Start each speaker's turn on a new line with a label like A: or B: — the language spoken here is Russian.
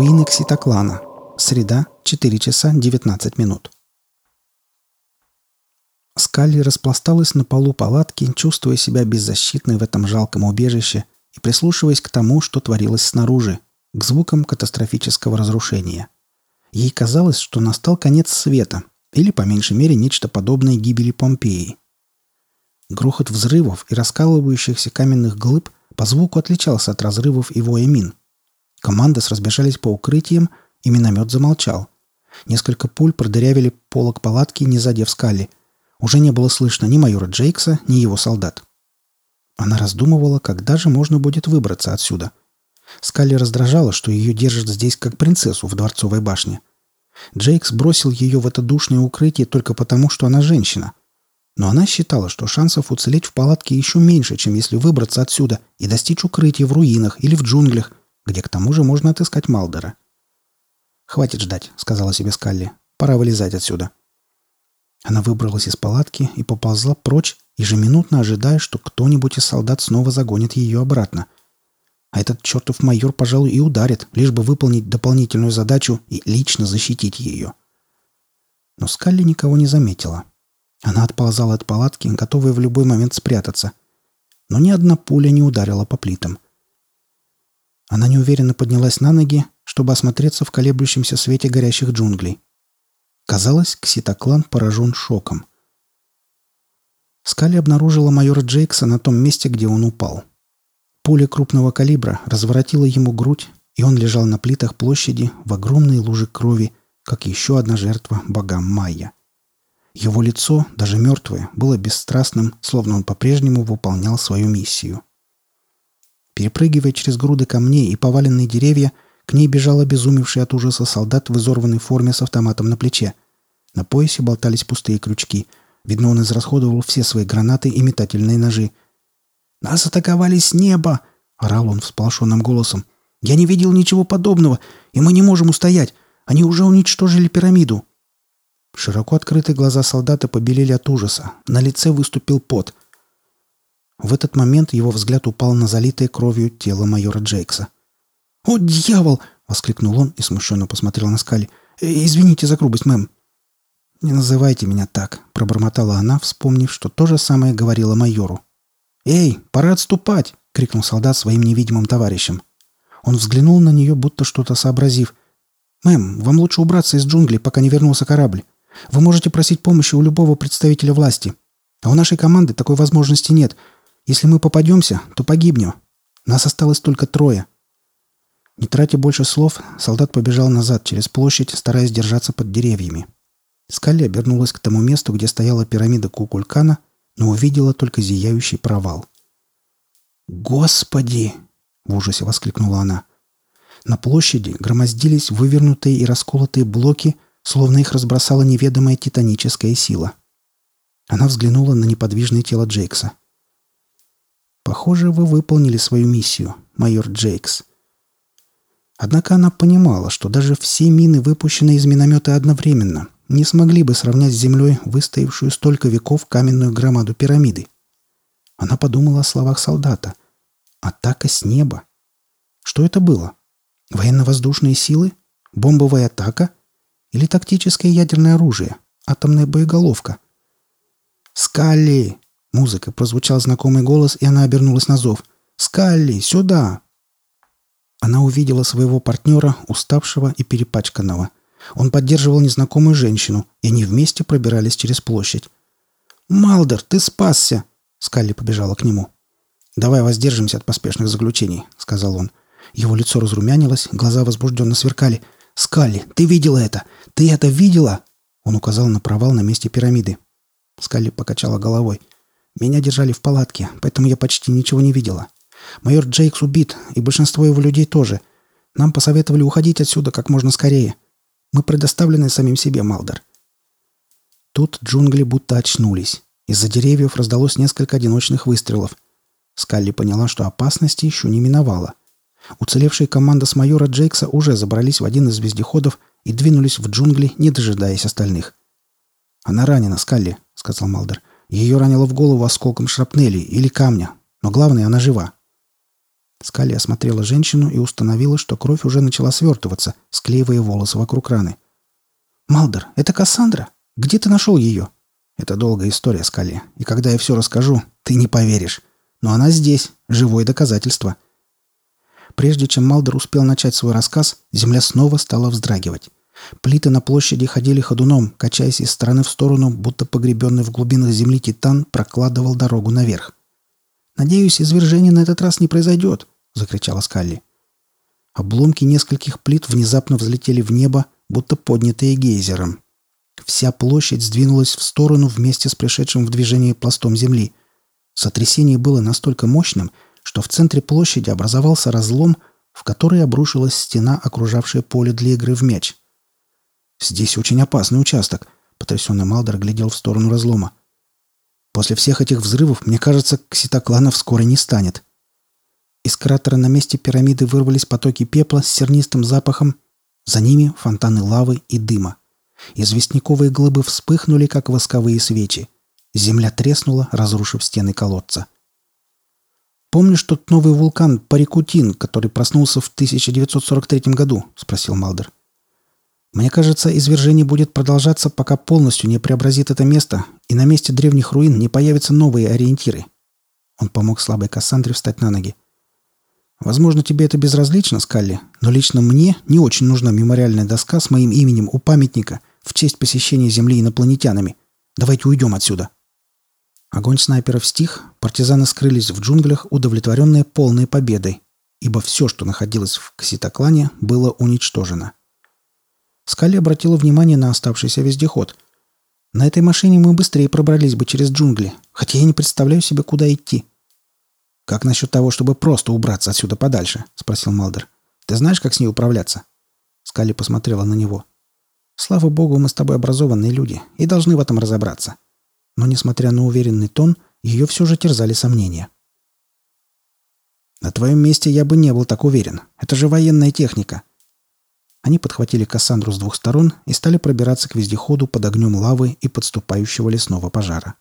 A: Руины Кситоклана. Среда, 4 часа 19 минут. Скалли распласталась на полу палатки, чувствуя себя беззащитной в этом жалком убежище и прислушиваясь к тому, что творилось снаружи, к звукам катастрофического разрушения. Ей казалось, что настал конец света, или, по меньшей мере, нечто подобное гибели Помпеи. Грохот взрывов и раскалывающихся каменных глыб по звуку отличался от разрывов и воя мин. Команды разбежались по укрытиям, и миномет замолчал. Несколько пуль продырявили полок палатки, не задев скали – уже не было слышно ни майора Джейкса, ни его солдат. Она раздумывала, когда же можно будет выбраться отсюда. Скалли раздражала, что ее держат здесь как принцессу в дворцовой башне. Джейкс бросил ее в это душное укрытие только потому, что она женщина. Но она считала, что шансов уцелеть в палатке еще меньше, чем если выбраться отсюда и достичь укрытия в руинах или в джунглях, где к тому же можно отыскать Малдера. «Хватит ждать», — сказала себе Скалли. «Пора вылезать отсюда». Она выбралась из палатки и поползла прочь, ежеминутно ожидая, что кто-нибудь из солдат снова загонит ее обратно. А этот чертов майор, пожалуй, и ударит, лишь бы выполнить дополнительную задачу и лично защитить ее. Но Скалли никого не заметила. Она отползала от палатки, готовая в любой момент спрятаться. Но ни одна пуля не ударила по плитам. Она неуверенно поднялась на ноги, чтобы осмотреться в колеблющемся свете горящих джунглей. Казалось, Кситоклан поражен шоком. Скали обнаружила майора Джейкса на том месте, где он упал. Пуля крупного калибра разворотила ему грудь, и он лежал на плитах площади в огромной луже крови, как еще одна жертва богам Майя. Его лицо, даже мертвое, было бесстрастным, словно он по-прежнему выполнял свою миссию. Перепрыгивая через груды камней и поваленные деревья, к ней бежал обезумевший от ужаса солдат в изорванной форме с автоматом на плече. На поясе болтались пустые крючки. Видно, он израсходовал все свои гранаты и метательные ножи. «Нас атаковали с неба!» — орал он всполошенным голосом. «Я не видел ничего подобного, и мы не можем устоять. Они уже уничтожили пирамиду». Широко открытые глаза солдата побелели от ужаса. На лице выступил пот. В этот момент его взгляд упал на залитое кровью тело майора Джейкса. «О, дьявол!» — воскликнул он и смущенно посмотрел на Скали. «Э, «Извините за грубость, мэм». «Не называйте меня так», — пробормотала она, вспомнив, что то же самое говорила майору. «Эй, пора отступать!» — крикнул солдат своим невидимым товарищам. Он взглянул на нее, будто что-то сообразив. «Мэм, вам лучше убраться из джунглей, пока не вернулся корабль. Вы можете просить помощи у любого представителя власти. А у нашей команды такой возможности нет. Если мы попадемся, то погибнем. Нас осталось только трое. Не тратя больше слов, солдат побежал назад через площадь, стараясь держаться под деревьями. Скалли обернулась к тому месту, где стояла пирамида Кукулькана, но увидела только зияющий провал. «Господи!» — в ужасе воскликнула она. На площади громоздились вывернутые и расколотые блоки, словно их разбросала неведомая титаническая сила. Она взглянула на неподвижное тело Джейкса. «Похоже, вы выполнили свою миссию, майор Джейкс», Однако она понимала, что даже все мины, выпущенные из миномета одновременно, не смогли бы сравнять с землей выстоявшую столько веков каменную громаду пирамиды. Она подумала о словах солдата. Атака с неба. Что это было? Военно-воздушные силы? Бомбовая атака? Или тактическое ядерное оружие? Атомная боеголовка? «Скалли!» Музыка прозвучал знакомый голос, и она обернулась на зов. «Скалли, сюда! Она увидела своего партнера, уставшего и перепачканного. Он поддерживал незнакомую женщину, и они вместе пробирались через площадь. «Малдер, ты спасся!» Скалли побежала к нему. «Давай воздержимся от поспешных заключений», — сказал он. Его лицо разрумянилось, глаза возбужденно сверкали. «Скалли, ты видела это? Ты это видела?» Он указал на провал на месте пирамиды. Скалли покачала головой. «Меня держали в палатке, поэтому я почти ничего не видела. Майор Джейкс убит, и большинство его людей тоже. Нам посоветовали уходить отсюда как можно скорее. Мы предоставлены самим себе, Малдер». Тут джунгли будто очнулись. Из-за деревьев раздалось несколько одиночных выстрелов. Скалли поняла, что опасности еще не миновала. Уцелевшая команда с майора Джейкса уже забрались в один из вездеходов и двинулись в джунгли, не дожидаясь остальных. «Она ранена, Скалли», — сказал Малдер. «Ее ранило в голову осколком шрапнели или камня, но главное, она жива». Скали осмотрела женщину и установила, что кровь уже начала свертываться, склеивая волосы вокруг раны. «Малдер, это Кассандра? Где ты нашел ее?» «Это долгая история, Скали, и когда я все расскажу, ты не поверишь. Но она здесь, живое доказательство». Прежде чем Малдер успел начать свой рассказ, земля снова стала вздрагивать. Плиты на площади ходили ходуном, качаясь из стороны в сторону, будто погребенный в глубинах земли титан прокладывал дорогу наверх. «Надеюсь, извержение на этот раз не произойдет», — закричала Скалли. Обломки нескольких плит внезапно взлетели в небо, будто поднятые гейзером. Вся площадь сдвинулась в сторону вместе с пришедшим в движение пластом земли. Сотрясение было настолько мощным, что в центре площади образовался разлом, в который обрушилась стена, окружавшая поле для игры в мяч. «Здесь очень опасный участок», — потрясенный Малдер глядел в сторону разлома. После всех этих взрывов, мне кажется, кситокланов скоро не станет. Из кратера на месте пирамиды вырвались потоки пепла с сернистым запахом. За ними фонтаны лавы и дыма. Известняковые глыбы вспыхнули, как восковые свечи. Земля треснула, разрушив стены колодца. «Помнишь тот новый вулкан Парикутин, который проснулся в 1943 году?» — спросил Малдер. Мне кажется, извержение будет продолжаться, пока полностью не преобразит это место, и на месте древних руин не появятся новые ориентиры. Он помог слабой Кассандре встать на ноги. Возможно, тебе это безразлично, Скалли, но лично мне не очень нужна мемориальная доска с моим именем у памятника в честь посещения Земли инопланетянами. Давайте уйдем отсюда. Огонь снайперов стих, партизаны скрылись в джунглях, удовлетворенные полной победой, ибо все, что находилось в Касситоклане, было уничтожено. Скали обратила внимание на оставшийся вездеход. «На этой машине мы быстрее пробрались бы через джунгли, хотя я не представляю себе, куда идти». «Как насчет того, чтобы просто убраться отсюда подальше?» — спросил Малдер. «Ты знаешь, как с ней управляться?» Скали посмотрела на него. «Слава богу, мы с тобой образованные люди и должны в этом разобраться». Но, несмотря на уверенный тон, ее все же терзали сомнения. «На твоем месте я бы не был так уверен. Это же военная техника. Они подхватили Кассандру с двух сторон и стали пробираться к вездеходу под огнем лавы и подступающего лесного пожара.